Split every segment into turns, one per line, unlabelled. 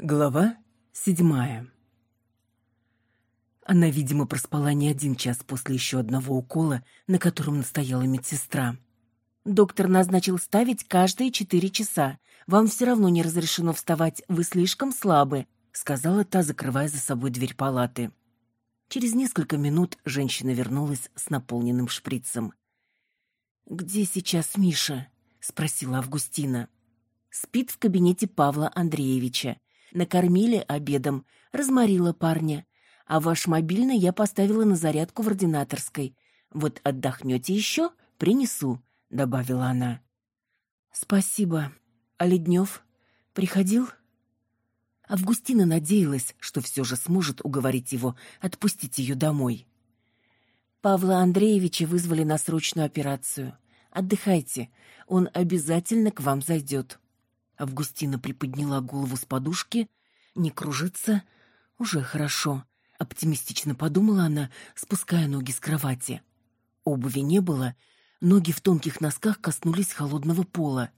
Глава седьмая Она, видимо, проспала не один час после еще одного укола, на котором настояла медсестра.
«Доктор назначил ставить каждые четыре часа. Вам все равно не разрешено вставать, вы слишком слабы»,
сказала та, закрывая за собой дверь палаты. Через несколько минут женщина вернулась с наполненным шприцем.
«Где сейчас Миша?» — спросила Августина.
«Спит в кабинете Павла Андреевича накормили обедом, разморила парня. А ваш мобильный я поставила на зарядку в ординаторской. Вот отдохнете еще, принесу», — добавила она.
«Спасибо. А Леднев приходил?»
Августина надеялась, что все же сможет уговорить его отпустить ее домой.
«Павла Андреевича вызвали на срочную операцию. Отдыхайте, он обязательно к вам зайдет».
Августина приподняла голову с подушки. Не кружится? Уже хорошо. Оптимистично подумала она, спуская ноги с кровати. Обуви не было, ноги в тонких носках коснулись холодного пола.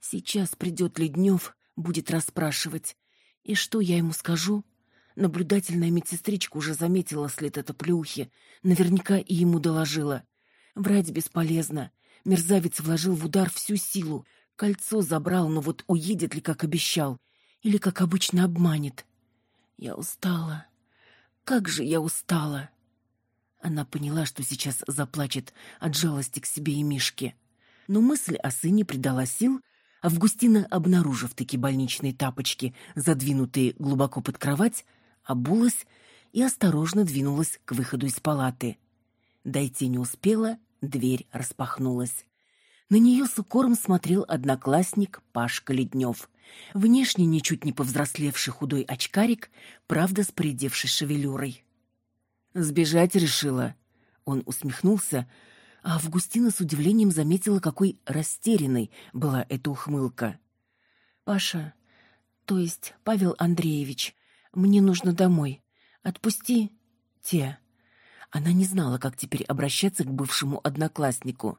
Сейчас придет Леднев, будет расспрашивать. И что я ему скажу? Наблюдательная медсестричка уже заметила след от плюхи, наверняка и ему доложила. Врать бесполезно. Мерзавец вложил в удар всю силу, Кольцо забрал, но вот уедет ли, как обещал, или, как обычно, обманет. Я устала. Как же я устала. Она поняла, что сейчас заплачет от жалости к себе и Мишке. Но мысль о сыне придала сил, Августина, обнаружив такие больничные тапочки, задвинутые глубоко под кровать, обулась и осторожно двинулась к выходу из палаты. Дойти не успела, дверь распахнулась. На нее с укором смотрел одноклассник Пашка Леднев. Внешне ничуть не повзрослевший худой очкарик, правда с поредевшей шевелюрой. «Сбежать решила». Он усмехнулся, а Августина с удивлением заметила, какой растерянной была эта ухмылка.
«Паша, то есть Павел Андреевич, мне нужно домой. Отпусти те».
Она не знала, как теперь обращаться к бывшему однокласснику.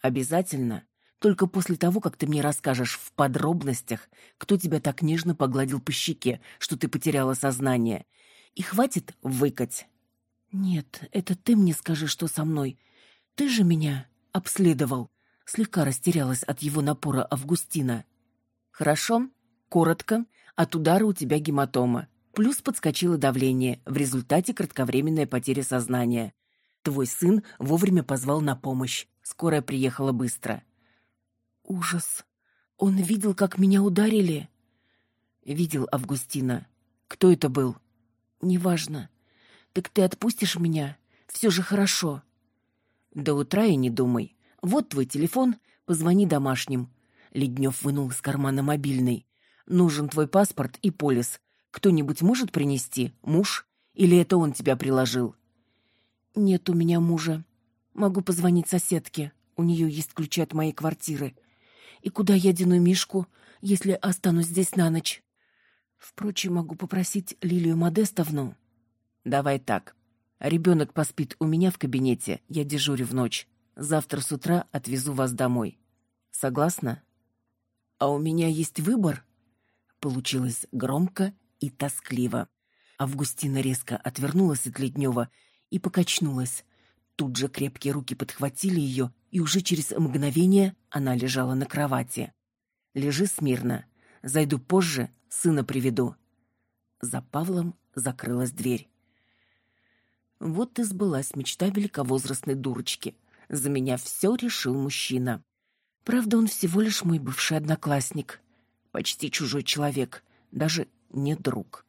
Обязательно. Только после того, как ты мне расскажешь в подробностях, кто тебя так нежно погладил по щеке, что ты потеряла сознание. И хватит выкать.
Нет, это ты мне скажи, что со мной. Ты же меня обследовал.
Слегка растерялась от его напора Августина. Хорошо, коротко. От удара у тебя гематома. Плюс подскочило давление, в результате кратковременная потеря сознания. Твой сын вовремя позвал на помощь. Скорая приехала быстро.
Ужас. Он видел, как меня ударили.
Видел Августина. Кто это был?
Неважно. Так ты отпустишь меня? Все же хорошо.
До утра и не думай. Вот твой телефон, позвони домашним. Леднев вынул из кармана мобильный. Нужен твой паспорт и полис. Кто-нибудь может принести? Муж? Или это он тебя приложил?
Нет у меня мужа. Могу позвонить соседке. У нее есть ключи от моей квартиры. И куда я дену Мишку, если останусь здесь на ночь? Впрочем, могу попросить Лилию Модестовну.
Давай так. Ребенок поспит у меня в кабинете, я дежурю в ночь. Завтра с утра отвезу вас домой. Согласна?
А у меня есть выбор?
Получилось громко и тоскливо. Августина резко отвернулась от Леднева и покачнулась, Тут же крепкие руки подхватили ее, и уже через мгновение она лежала на кровати. «Лежи смирно. Зайду позже, сына приведу». За Павлом закрылась дверь. Вот и сбылась мечта великовозрастной дурочки. За меня все решил мужчина. Правда, он всего лишь мой бывший одноклассник. Почти чужой человек, даже не друг.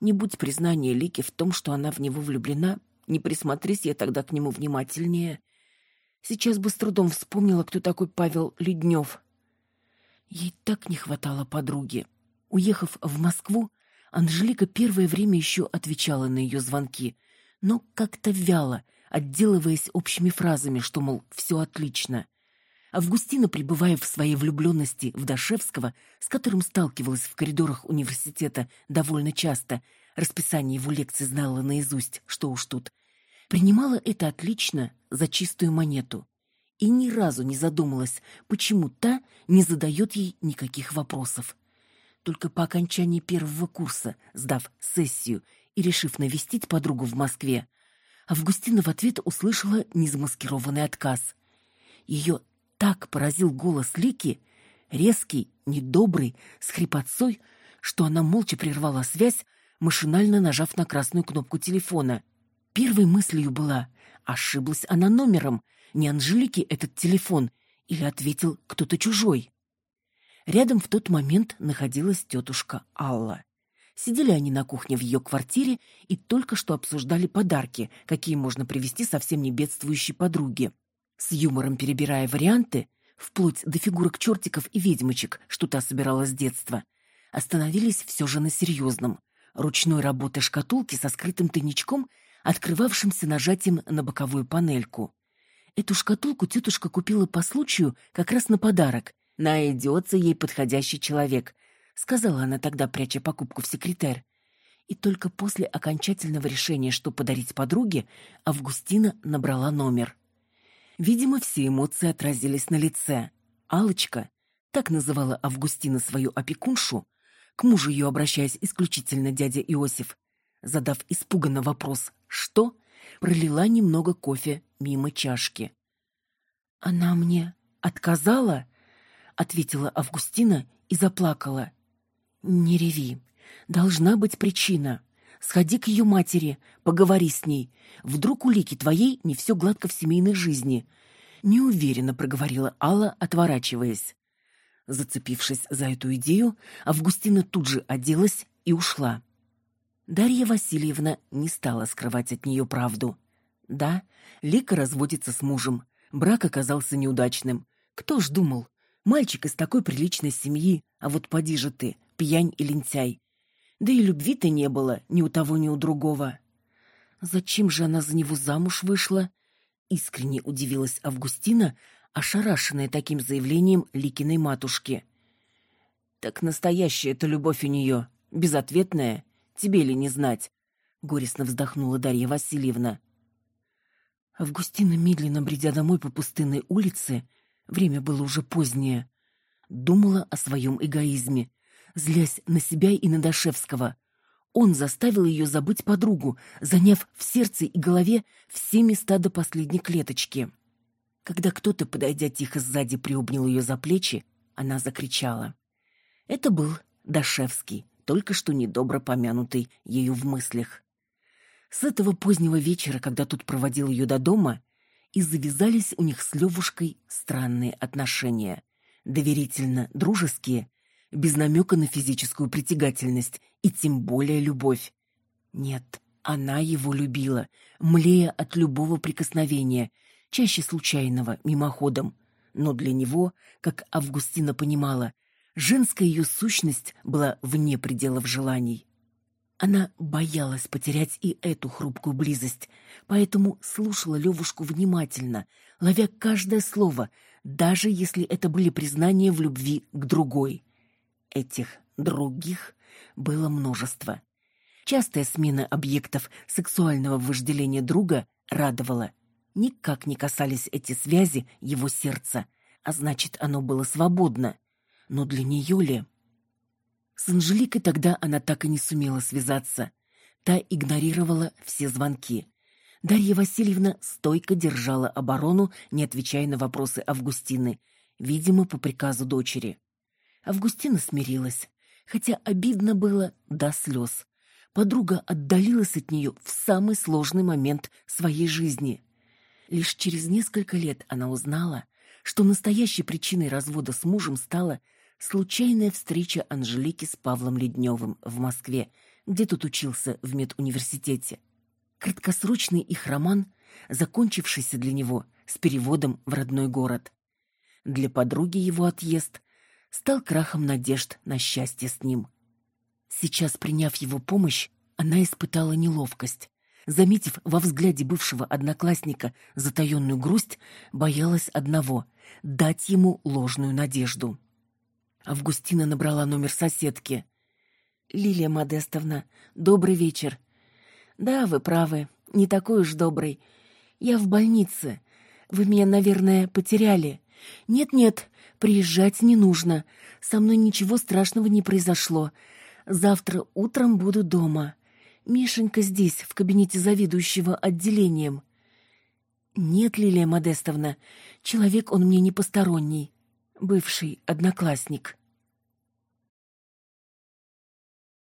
Не будь признания Лики в том, что она в него влюблена, не присмотрись я тогда к нему внимательнее. Сейчас бы с трудом вспомнила, кто такой Павел Леднев. Ей так не хватало подруги. Уехав в Москву, Анжелика первое время еще отвечала на ее звонки, но как-то вяло, отделываясь общими фразами, что, мол, все отлично. Августина, пребывая в своей влюбленности в Дашевского, с которым сталкивалась в коридорах университета довольно часто, расписание его лекций знала наизусть, что уж тут, принимала это отлично за чистую монету и ни разу не задумалась, почему та не задает ей никаких вопросов. Только по окончании первого курса, сдав сессию и решив навестить подругу в Москве, Августина в ответ услышала незамаскированный отказ. Ее так поразил голос Лики, резкий, недобрый, с хрипотцой, что она молча прервала связь, машинально нажав на красную кнопку телефона. Первой мыслью была, ошиблась она номером, не Анжелики этот телефон, или ответил кто-то чужой. Рядом в тот момент находилась тетушка Алла. Сидели они на кухне в ее квартире и только что обсуждали подарки, какие можно привезти совсем не бедствующей подруге. С юмором перебирая варианты, вплоть до фигурок чертиков и ведьмочек, что та собирала с детства, остановились все же на серьезном. Ручной работы шкатулки со скрытым тайничком, открывавшимся нажатием на боковую панельку. Эту шкатулку тетушка купила по случаю как раз на подарок. Найдется ей подходящий человек, сказала она тогда, пряча покупку в секретарь. И только после окончательного решения, что подарить подруге, Августина набрала номер. Видимо, все эмоции отразились на лице. Алочка, так называла Августина свою опекуншу, к мужу ее обращаясь исключительно дядя Иосиф, задав испуганно вопрос «Что?», пролила немного кофе мимо чашки. «Она мне отказала?» — ответила Августина и заплакала. «Не реви. Должна быть причина. Сходи к ее матери, поговори с ней. Вдруг у Лики твоей не все гладко в семейной жизни». Неуверенно проговорила Алла, отворачиваясь. Зацепившись за эту идею, Августина тут же оделась и ушла. Дарья Васильевна не стала скрывать от нее правду. Да, Лика разводится с мужем. Брак оказался неудачным. Кто ж думал? Мальчик из такой приличной семьи, а вот поди же ты, пьянь и лентяй. Да и любви-то не было ни у того, ни у другого. Зачем же она за него замуж вышла? Искренне удивилась Августина, ошарашенная таким заявлением Ликиной матушки. Так настоящая это любовь у нее, безответная, тебе ли не знать? Горестно вздохнула Дарья Васильевна. Августина, медленно бредя домой по пустынной улице, время было уже позднее, думала о своем эгоизме, злясь на себя и на Дашевского. Он заставил ее забыть подругу, заняв в сердце и голове все места до последней клеточки. Когда кто-то, подойдя тихо сзади, приобнял ее за плечи, она закричала. Это был Дашевский, только что недобро помянутый ею в мыслях. С этого позднего вечера, когда тут проводил ее до дома, и завязались у них с Левушкой странные отношения, доверительно дружеские, без намека на физическую притягательность и тем более любовь. Нет, она его любила, млея от любого прикосновения, чаще случайного, мимоходом. Но для него, как Августина понимала, женская ее сущность была вне пределов желаний. Она боялась потерять и эту хрупкую близость, поэтому слушала Левушку внимательно, ловя каждое слово, даже если это были признания в любви к другой. Этих других было множество. Частая смена объектов сексуального вожделения друга радовала. Никак не касались эти связи его сердца, а значит, оно было свободно. Но для нее ли? С Анжеликой тогда она так и не сумела связаться. Та игнорировала все звонки. Дарья Васильевна стойко держала оборону, не отвечая на вопросы Августины, видимо, по приказу дочери. Августина смирилась, хотя обидно было до слез. Подруга отдалилась от нее в самый сложный момент своей жизни. Лишь через несколько лет она узнала, что настоящей причиной развода с мужем стала случайная встреча Анжелики с Павлом Ледневым в Москве, где тот учился в медуниверситете. Краткосрочный их роман, закончившийся для него с переводом в родной город. Для подруги его отъезд стал крахом надежд на счастье с ним. Сейчас, приняв его помощь, она испытала неловкость. Заметив во взгляде бывшего одноклассника затаенную грусть, боялась одного — дать ему ложную надежду. Августина набрала номер соседки. «Лилия Модестовна, добрый вечер». «Да, вы правы, не такой уж добрый. Я в больнице. Вы меня, наверное, потеряли». «Нет-нет,
Приезжать не нужно. Со мной ничего страшного не произошло. Завтра утром буду дома. Мишенька здесь, в кабинете заведующего отделением. Нет, Лилия Модестовна, человек он мне не посторонний. Бывший одноклассник.